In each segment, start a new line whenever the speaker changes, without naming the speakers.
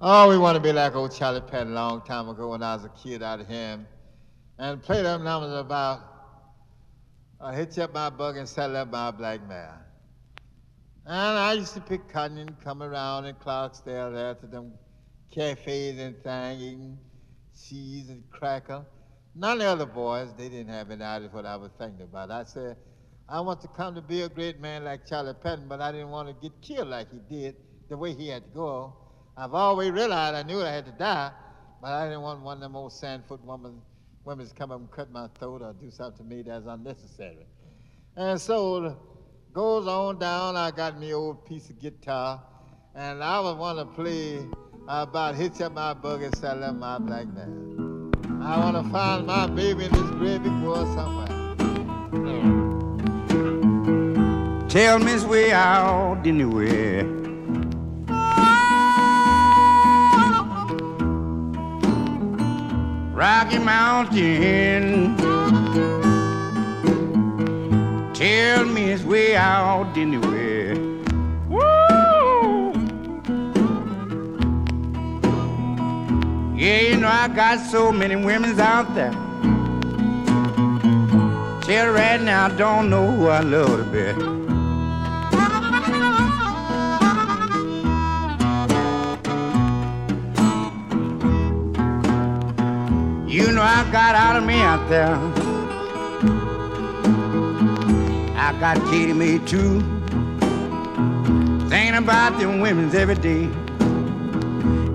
Oh, we want to be like old Charlie Patton a long time ago when I was a kid out of him. And play them numbers about I hitch up my bug and saddle up my black mare. And I used to pick cotton and come around in Clarksdale there to them cafes and things, eating cheese and cracker. None of the other boys, they didn't have any idea what I was thinking about. I said, I want to come to be a great man like Charlie Patton, but I didn't want to get killed like he did, the way he had to go. I've always realized I knew I had to die, but I didn't want one of them old sandfoot women, women to come up and cut my throat or do something to me that's unnecessary. And so goes on down, I got me old piece of guitar, and I would want to play uh, about hitch up my bug and saddle up my black man. I want to find my baby in this gravy boy somewhere.
Tell me way out anywhere. Rocky Mountain. Tell me it's way out anywhere. Woo! Yeah, you know I got so many women's out there. Tell right now I don't know who I love the best. You know I got out of me out there. I got Katie Mae too. Thinking about them women's every day.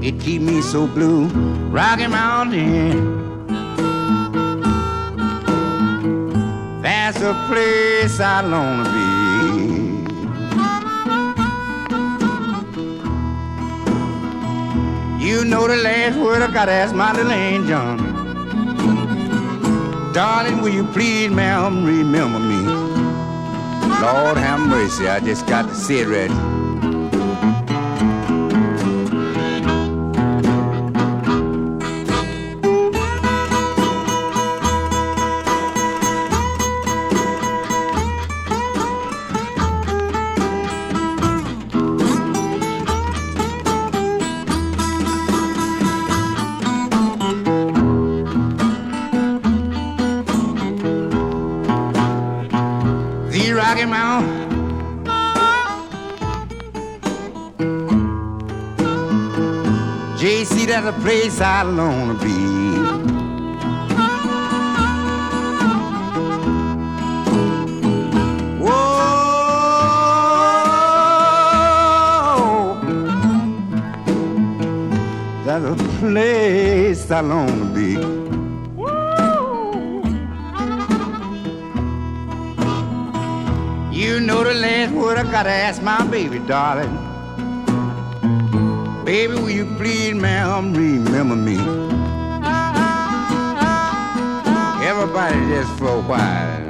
It keep me so blue. Rocky Mountain. That's a place I long to be. You know the last word I gotta ask my little John. Darling, will you please, ma'am, remember me? Lord have mercy, I just got to sit right. Place I long to be. There's a place I long to be. You know the last word I gotta ask my baby, darling. Baby, will you please, ma'am, remember me? Everybody just for a while.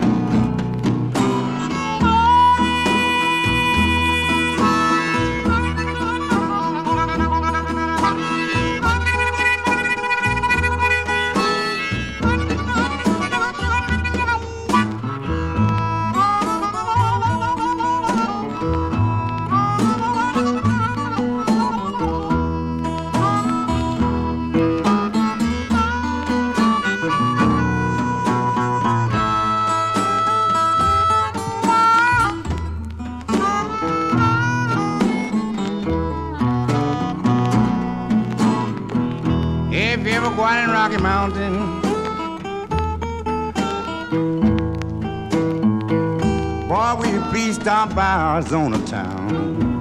Arizona town.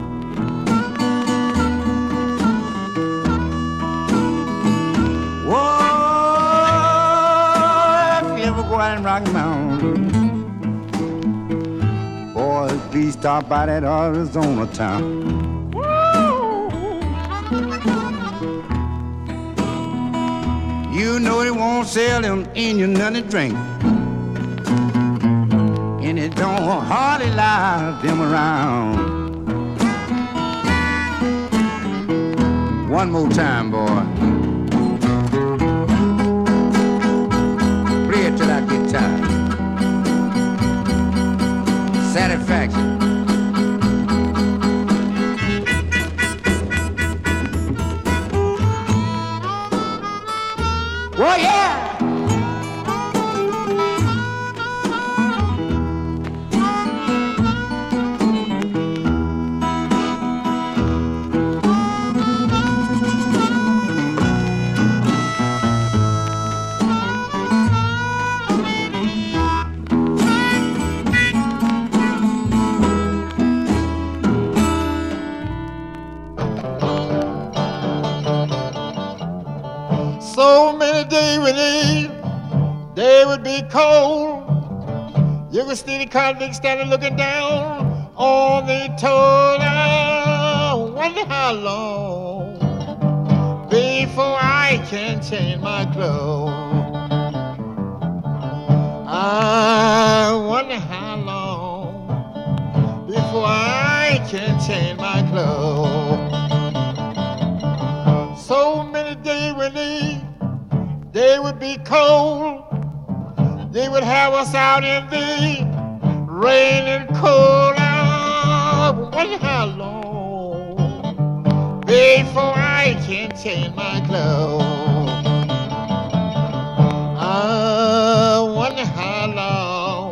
In Rocky Mountain, boy, please stop by that Arizona town. You know they won't sell them Indian nothing and it don't hardly lie them around. One more time, boy. Play it till I get tired. Satisfaction.
Oh yeah!
You could see the convict standing looking down on the toll. I wonder how long before I can change my clothes. I wonder how long before I can change my clothes. So many days we need, they would be cold. They would have us out in the rain and cold. I wonder how long before I can change my clothes. I wonder how long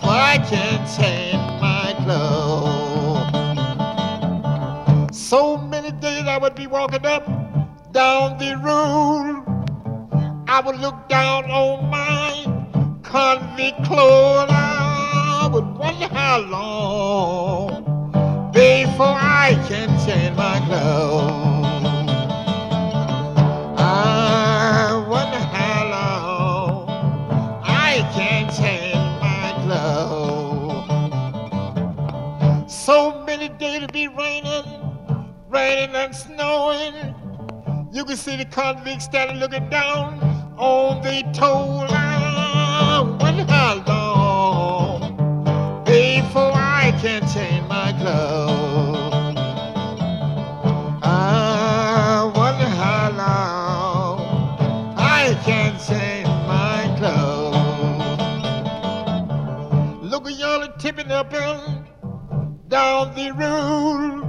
before I can change my clothes. So many days I would be walking up down the road. I would look down on my convict clothes. How long before I can change my clothes. I wonder how long I can change my clothes. So many days to be raining, raining and snowing. You can see the convicts standing looking down on the toll road.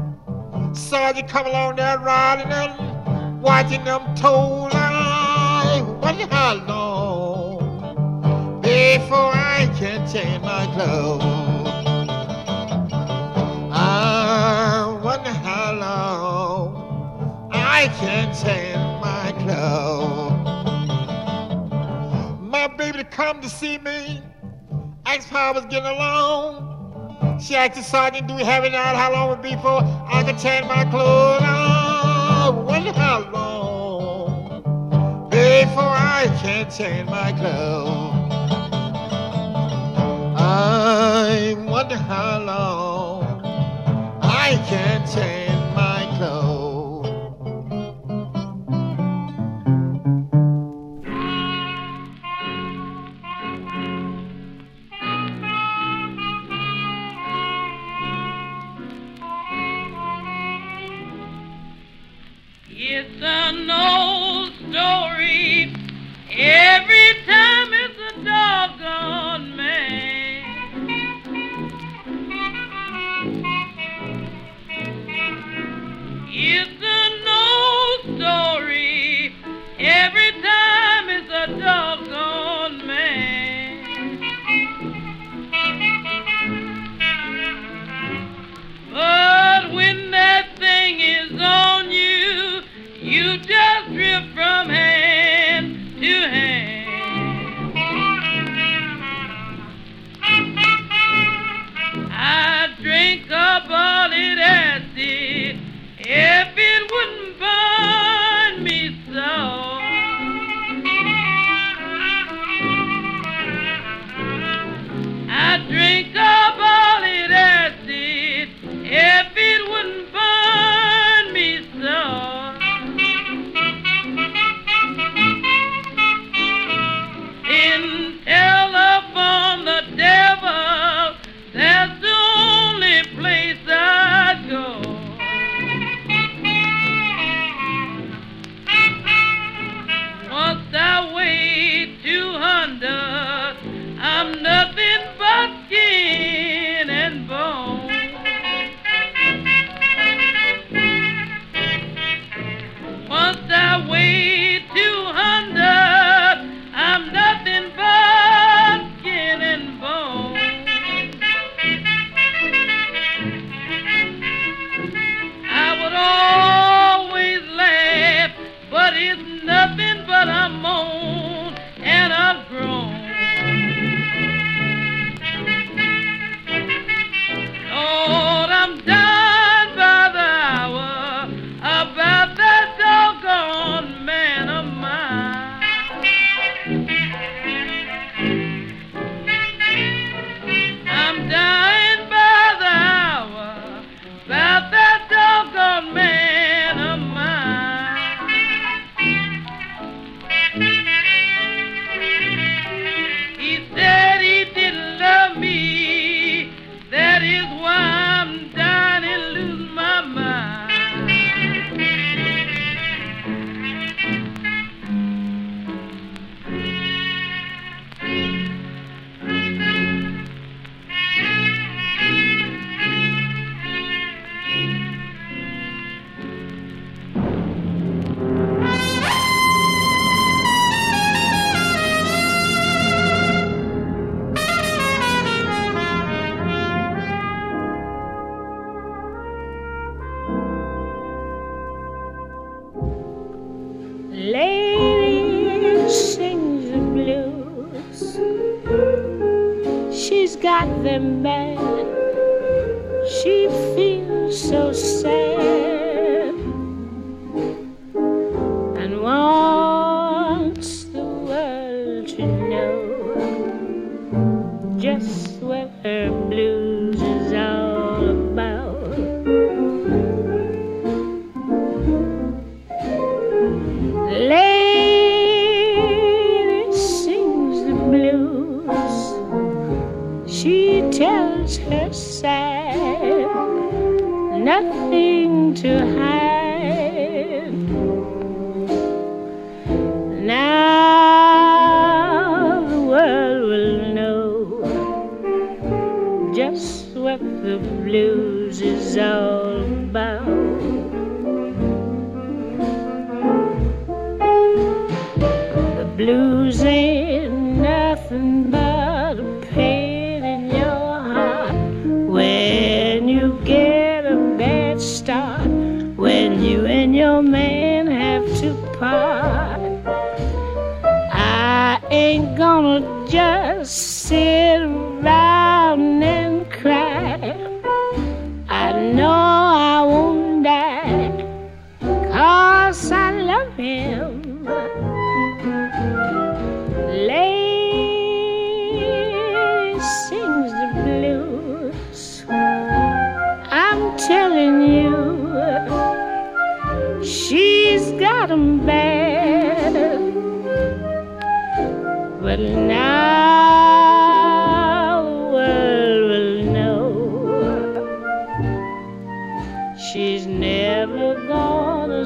Sergeant come along there riding and watching them toll line. Wonder how long before I can change my clothes. I wonder how long I can change my clothes. My baby come to see me, asked how I was getting along. She asked the sergeant, do we have it out? How long would it be before I could change my clothes? Oh, I wonder how long before I can change my clothes. I wonder how long I can change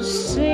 gonna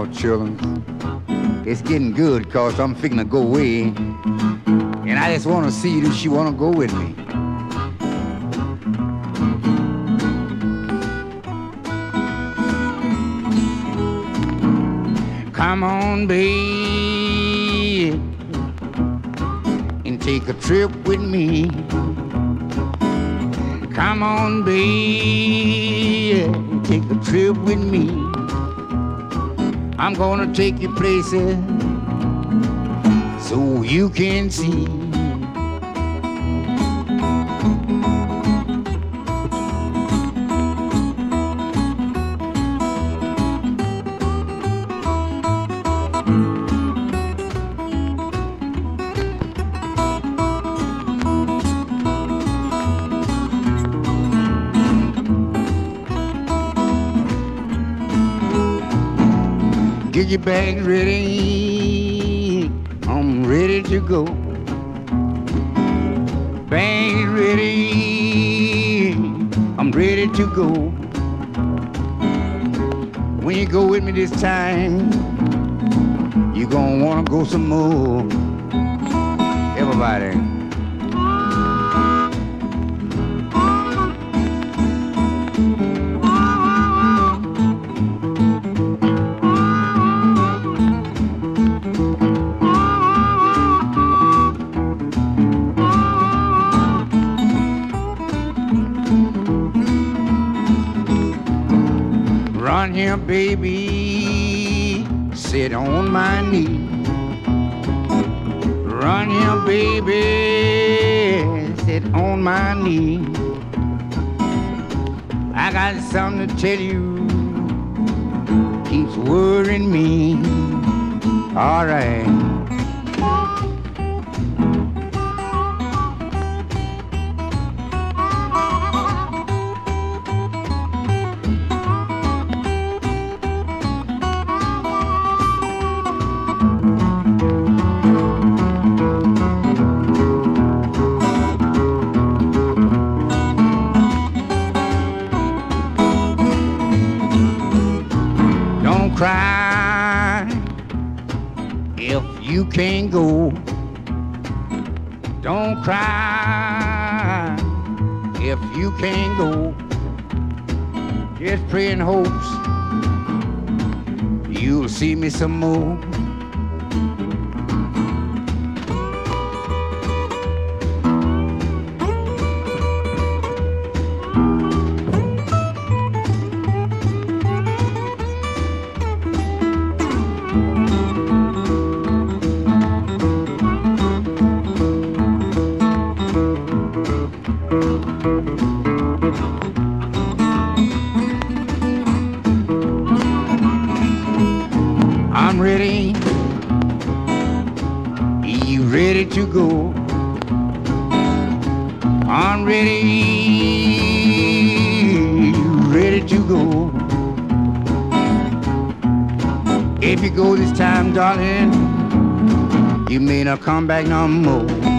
Work children. It's getting good cause I'm fixing to go away. And I just wanna see if she wanna go with me. Come on, babe, and take a trip I'm gonna take you places so you can see. Get your bag ready. I'm ready to go. Bag ready. I'm ready to go. When you go with me this time, you gonna wanna go some more. Everybody. Run baby. Sit on my knee. Run here, baby. Sit on my knee. I got something to tell you. Keeps worrying me. All right. Hopes you'll see me some more. ready to go. I'm ready, ready to go. If you go this time, darling, you may not come back no more.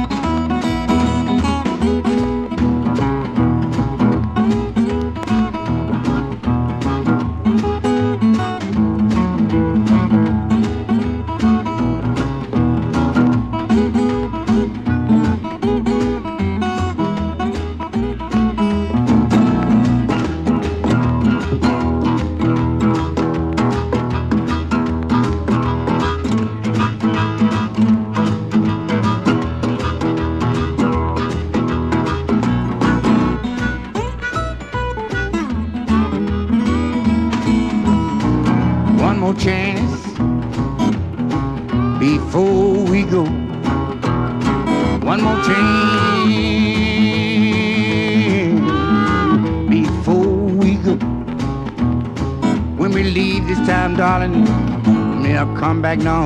Back no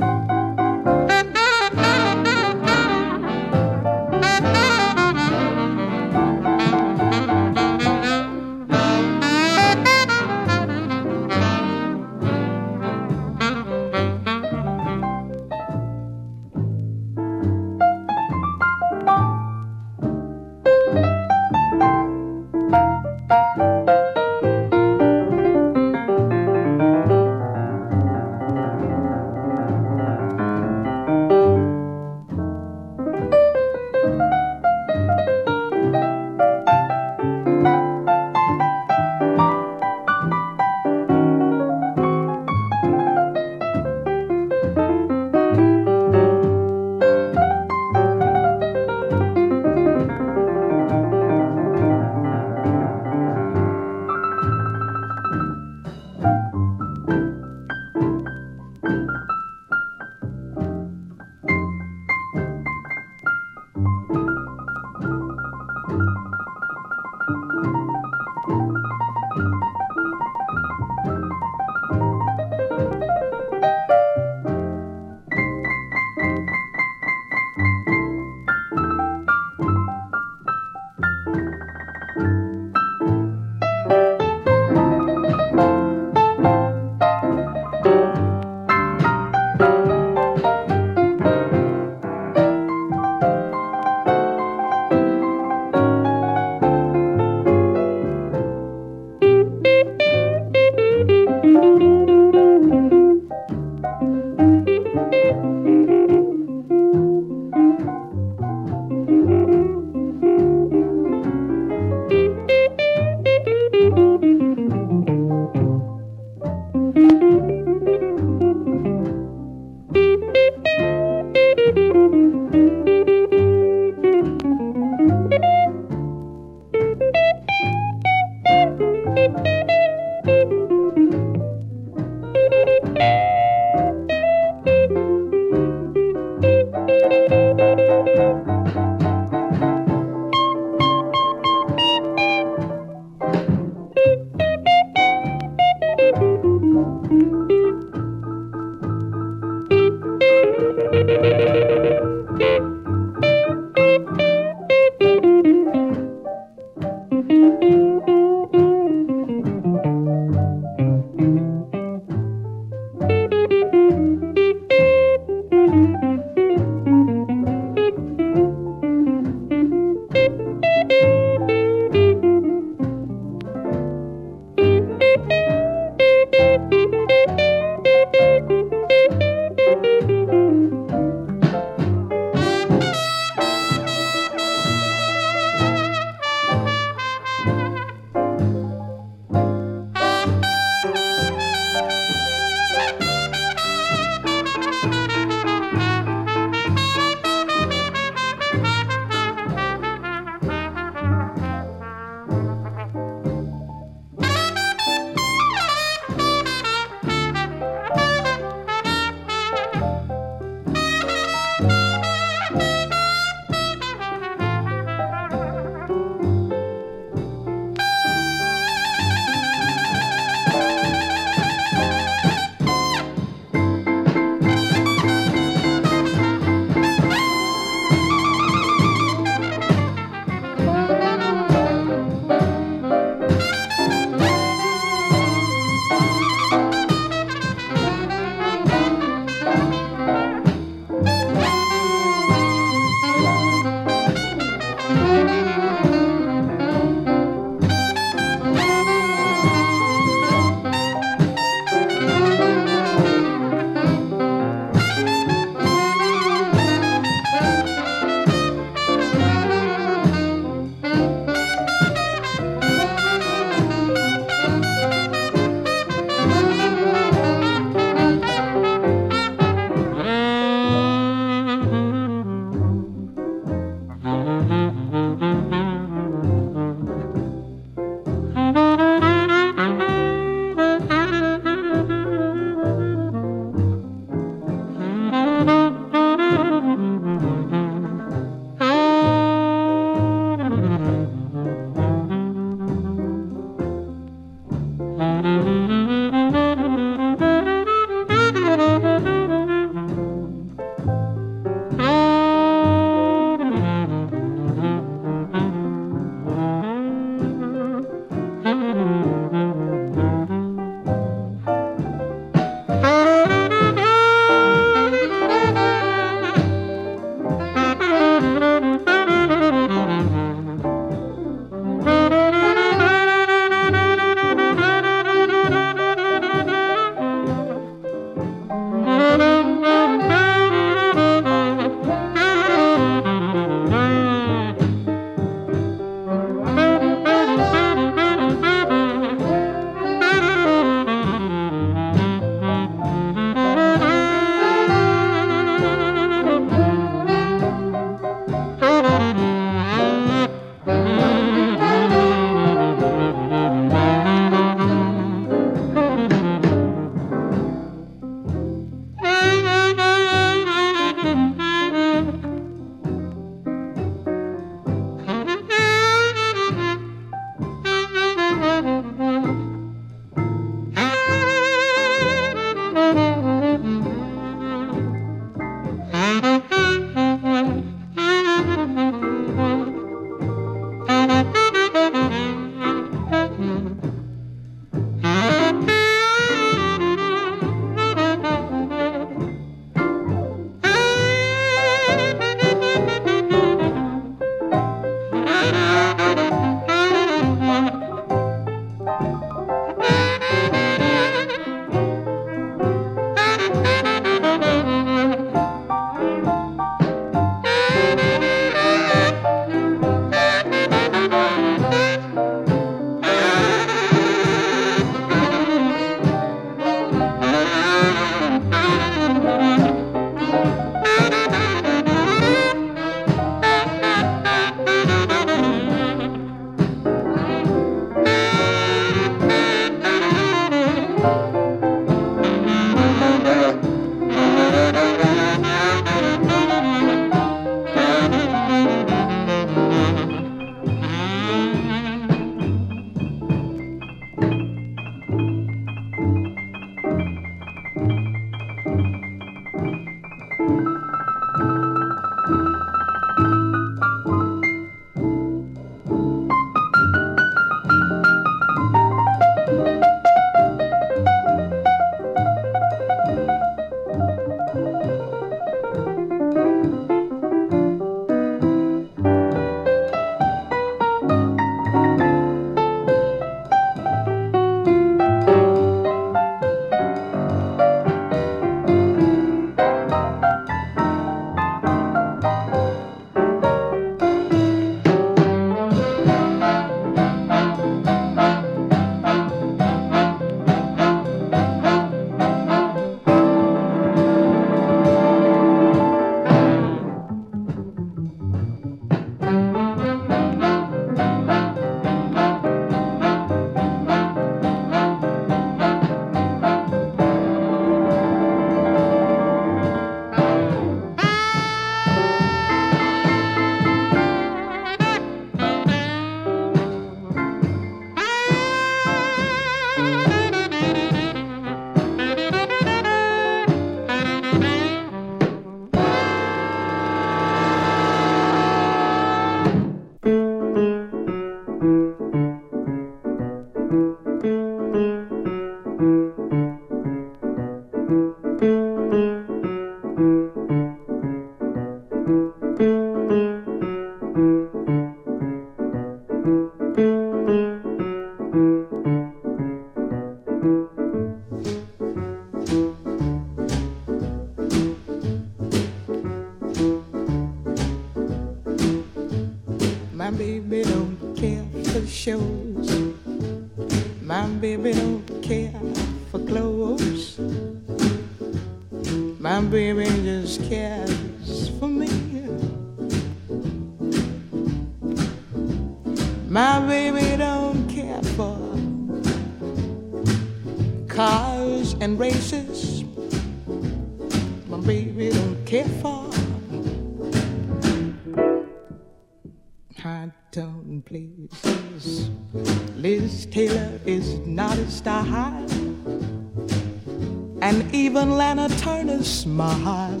Smile.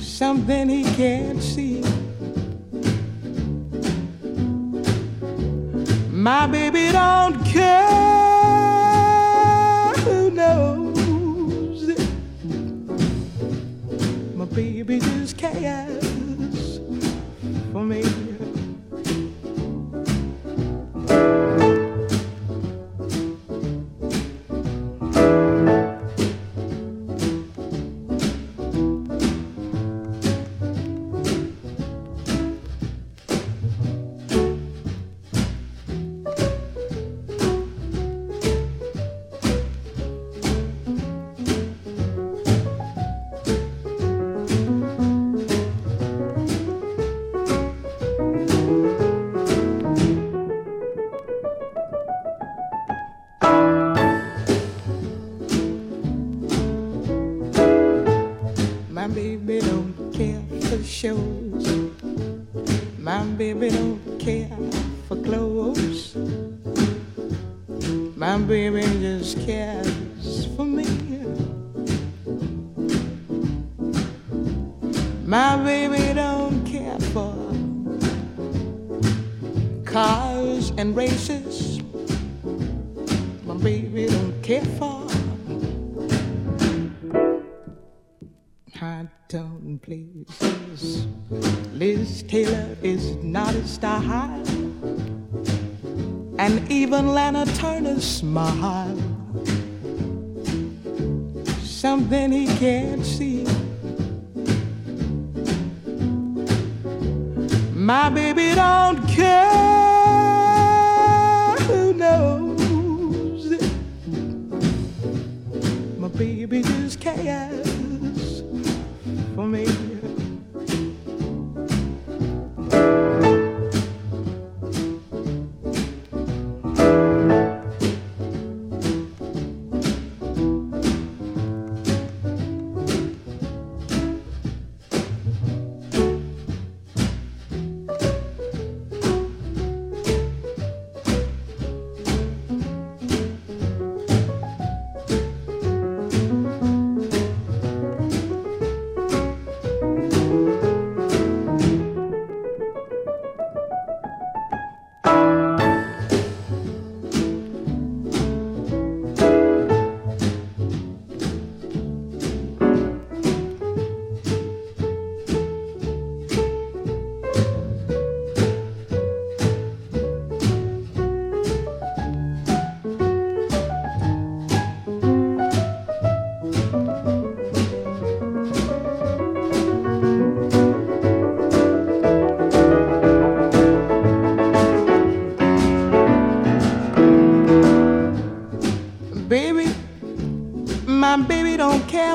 Something he can't see. My baby don't care who knows. My baby just cares for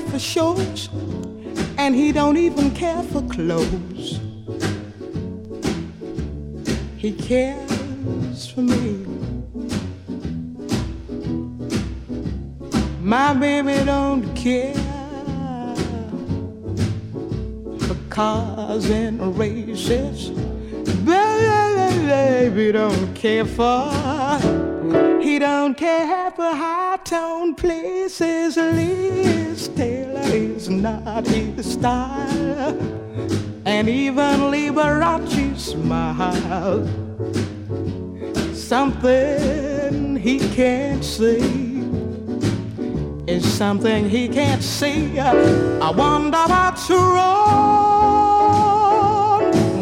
care for shows, and he don't even care for clothes. He cares for me. My baby don't care for cars and races. Baby don't care for he don't care for high tone places. Liz Not his style. And even Liberace smile. Something he can't see is something he can't see. I wonder what's wrong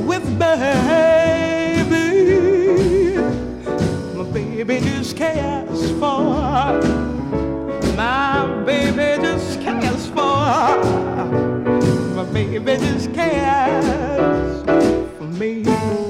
with baby. My baby just cares for. My baby just. My baby just cares for me.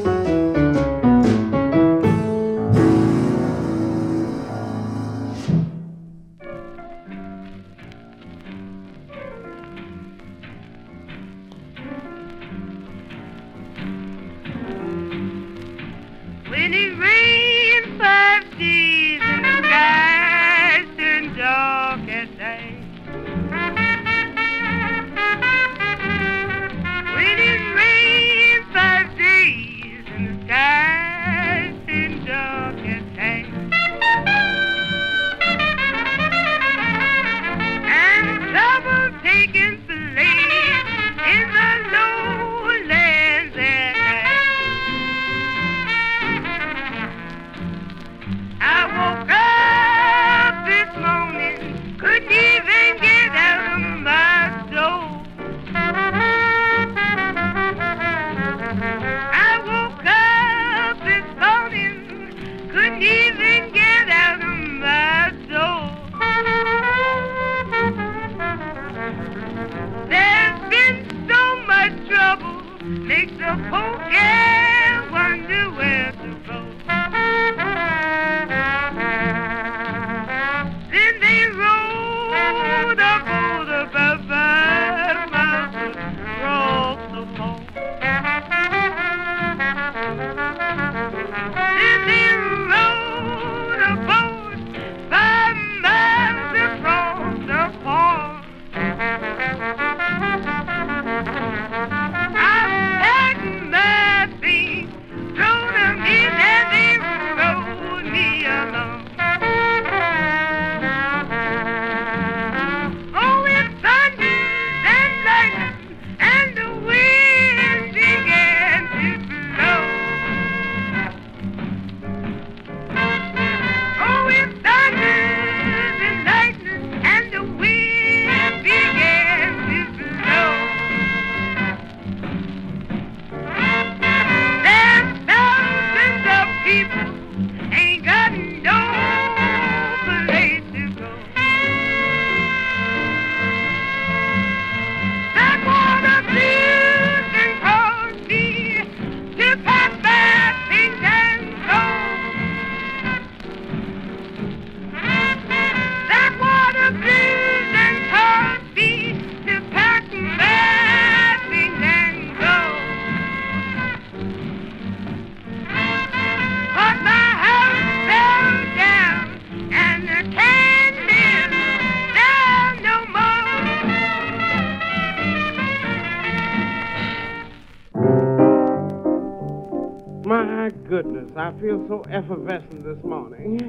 Feel so effervescent this morning.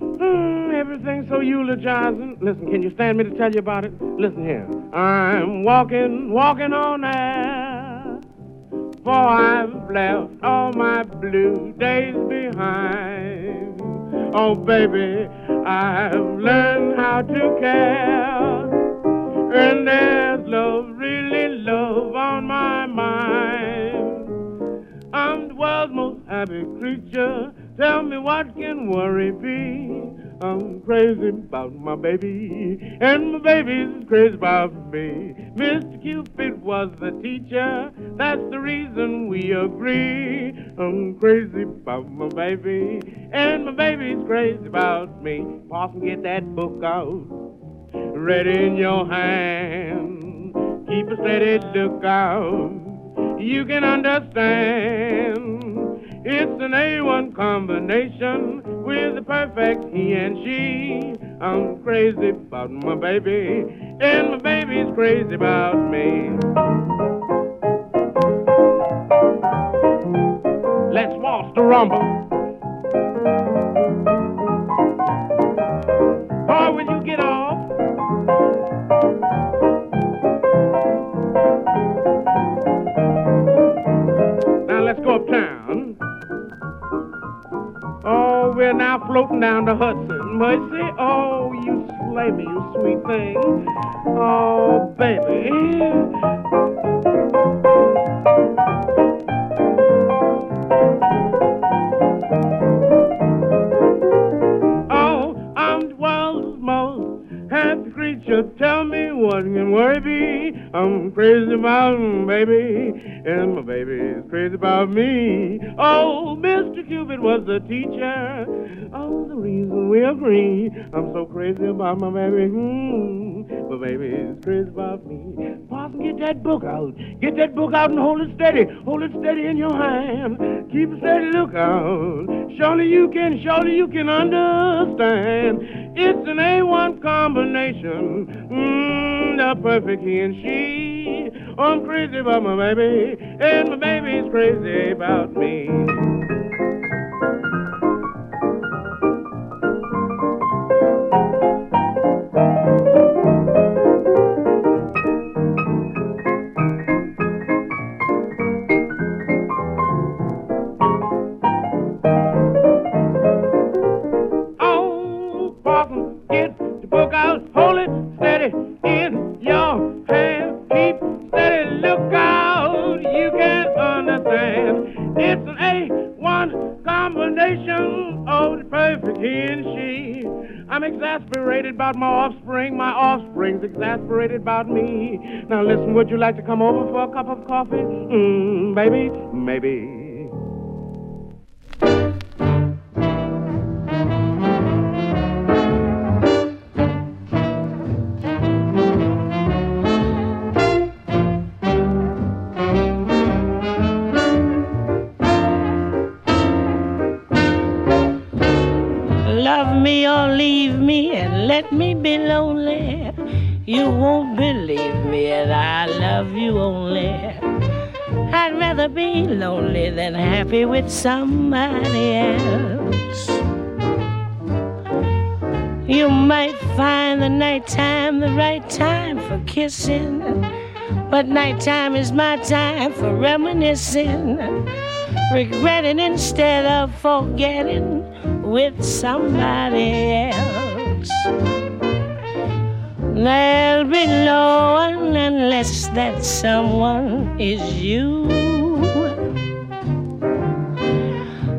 Mm, everything's so eulogizing. Listen, can you stand me to tell you about it? Listen here. I'm walking, walking on air, for I've left all my blue days behind. Oh, baby, I've learned how to care, and there's love, really love on happy creature. Tell me what can worry be? I'm crazy about my baby, and my baby's crazy about me. Mr. Cupid was the teacher, that's the reason we agree. I'm crazy about my baby, and my baby's crazy about me. Parson, get that book out, ready in your hand. Keep a steady lookout you can understand. It's an A1 combination with the perfect he and she. I'm crazy about my baby, and my baby's crazy about me. Let's waltz the rumba. Boy, when you get off. Oh, we're now floating down the Hudson. Mercy, oh, you slay me, you sweet thing. Oh, baby. Oh, I'm the world's most happy creature. Tell me what can worry be. I'm crazy about my baby, and my baby is crazy about me. Oh, Mr. Cupid was the teacher. Oh, the reason we agree. I'm so crazy about my baby. Hmm. My baby's crazy about me. Parson, get that book out. Get that book out and hold it steady. Hold it steady in your hand. Keep a steady lookout. Surely you can, surely you can understand. It's an A1 combination. Mmm, the perfect he and she. I'm crazy about my baby, and my baby's crazy about me. About my offspring, my offspring's exasperated about me. Now listen, would you like to come over for a cup of coffee? Mmm, baby, maybe.
You won't believe me, and I love you only. I'd rather be lonely than happy with somebody else. You might find the nighttime the right time for kissing, but nighttime is my time for reminiscing, regretting instead of forgetting with somebody else. There'll be no one unless that someone is you.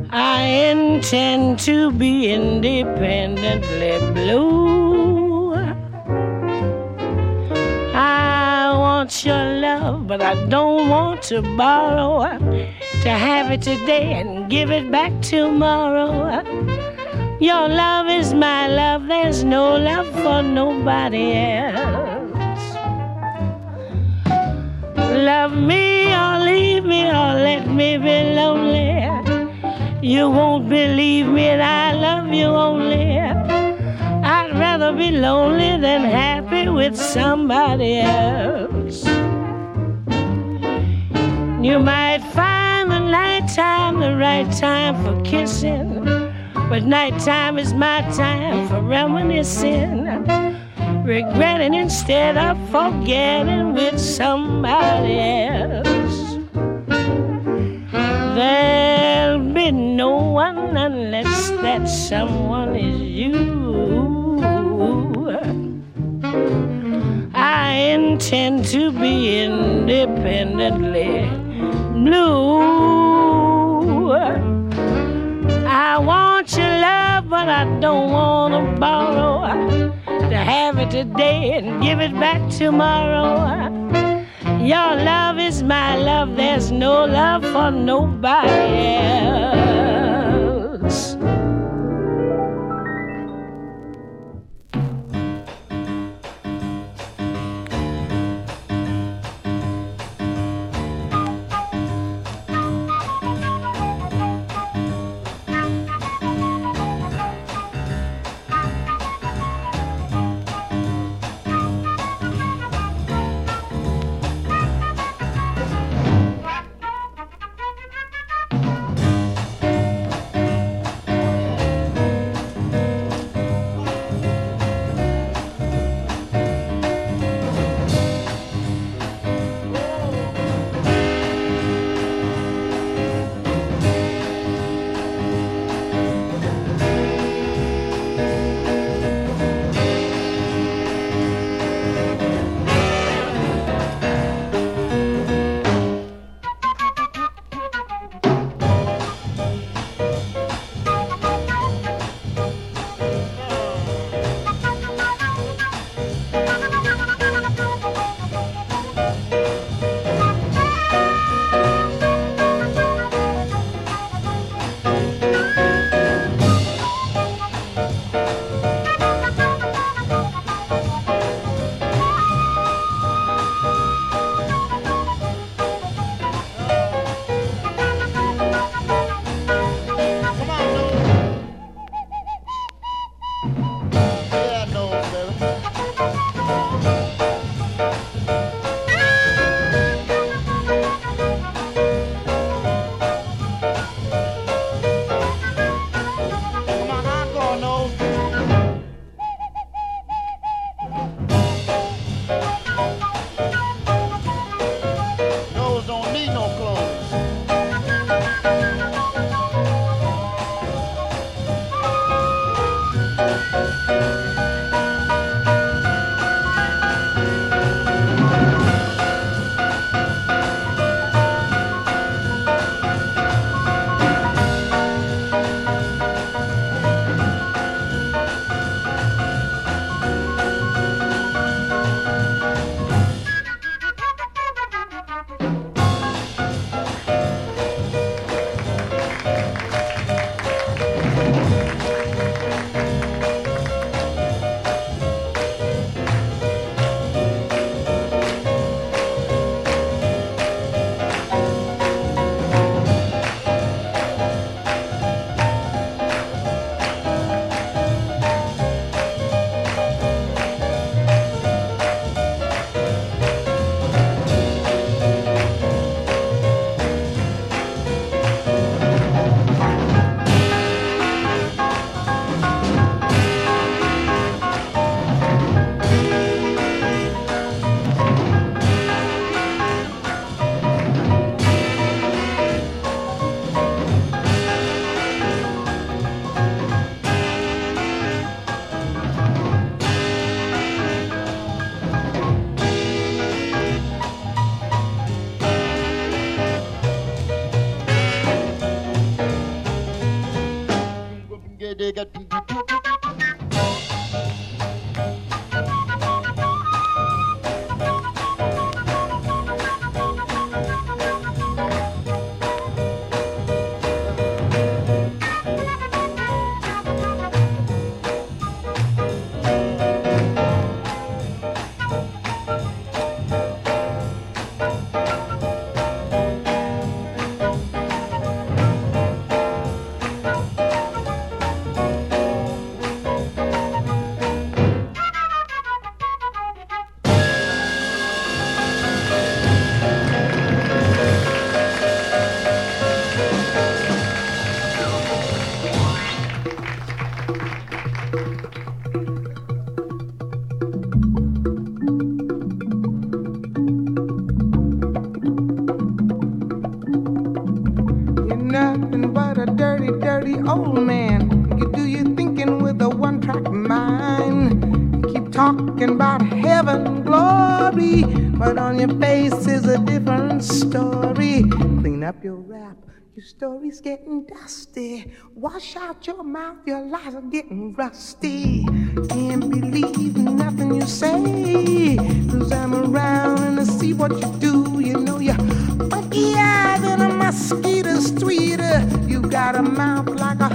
I intend to be independently blue. I want your love, but I don't want to borrow. To have it today and give it back tomorrow. Your love is my love, there's no love for nobody else. Love me or leave me or let me be lonely. You won't believe me, and I love you only. I'd rather be lonely than happy with somebody else. You might find the nighttime the right time for kissing, but nighttime is my time for reminiscing, regretting instead of forgetting with somebody else. There'll be no one unless that someone is you. I intend to be independently blue. I want your love, but I don't want to borrow. To have it today and give it back tomorrow. Your love is my love, there's no love for nobody else.
dig it.
It's getting dusty. Wash out your mouth, your lies are getting rusty. Can't believe nothing you say. Cause I'm around and I see what you do. You know you're funky eyed and a mosquito streeter. You got a mouth like a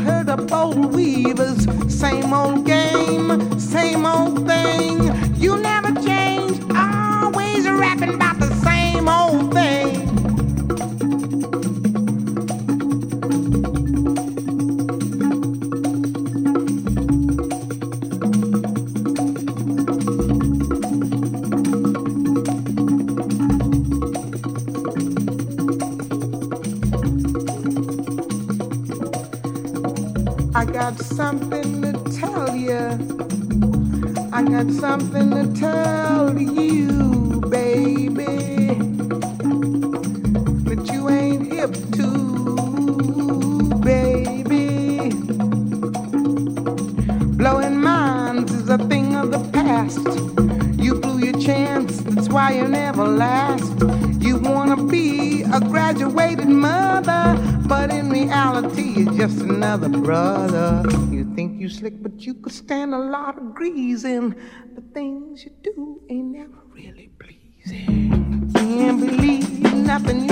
another brother. You think you slick, but you could stand a lot of greasing. The things you do ain't never really pleasing. Can't believe nothing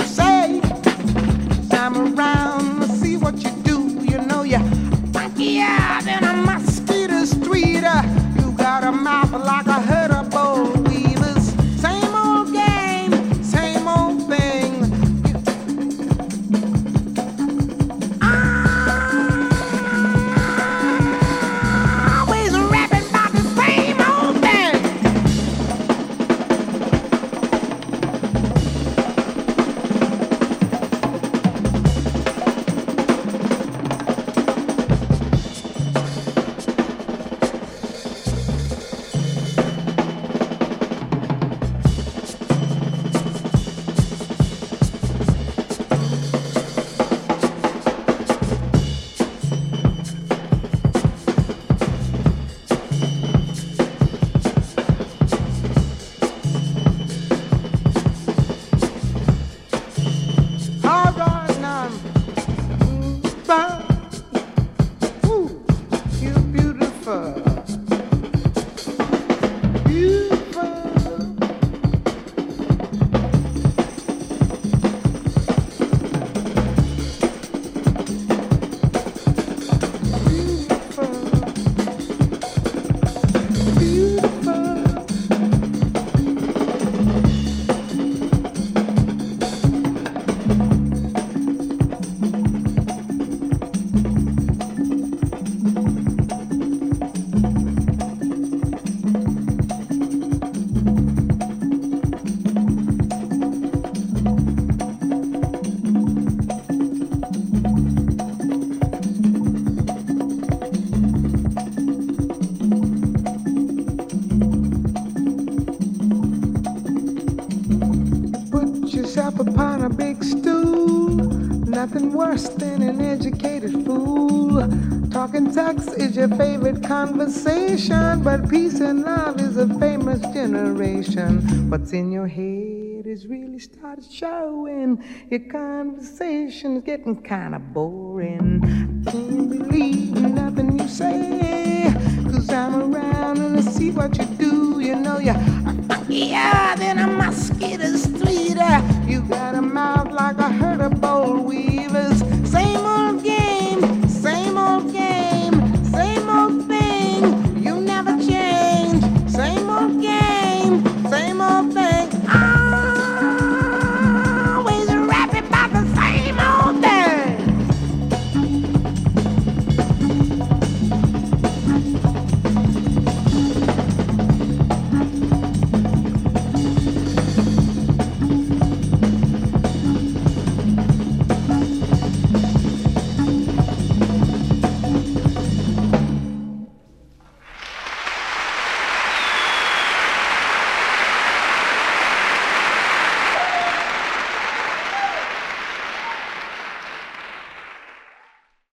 What's in your head has really started showing. Your conversation's getting kinda boring. I can't believe nothing you say. Cause I'm around and I see what you do. You know you're yeah, then a mosquito's tweeter. You got a mouth like a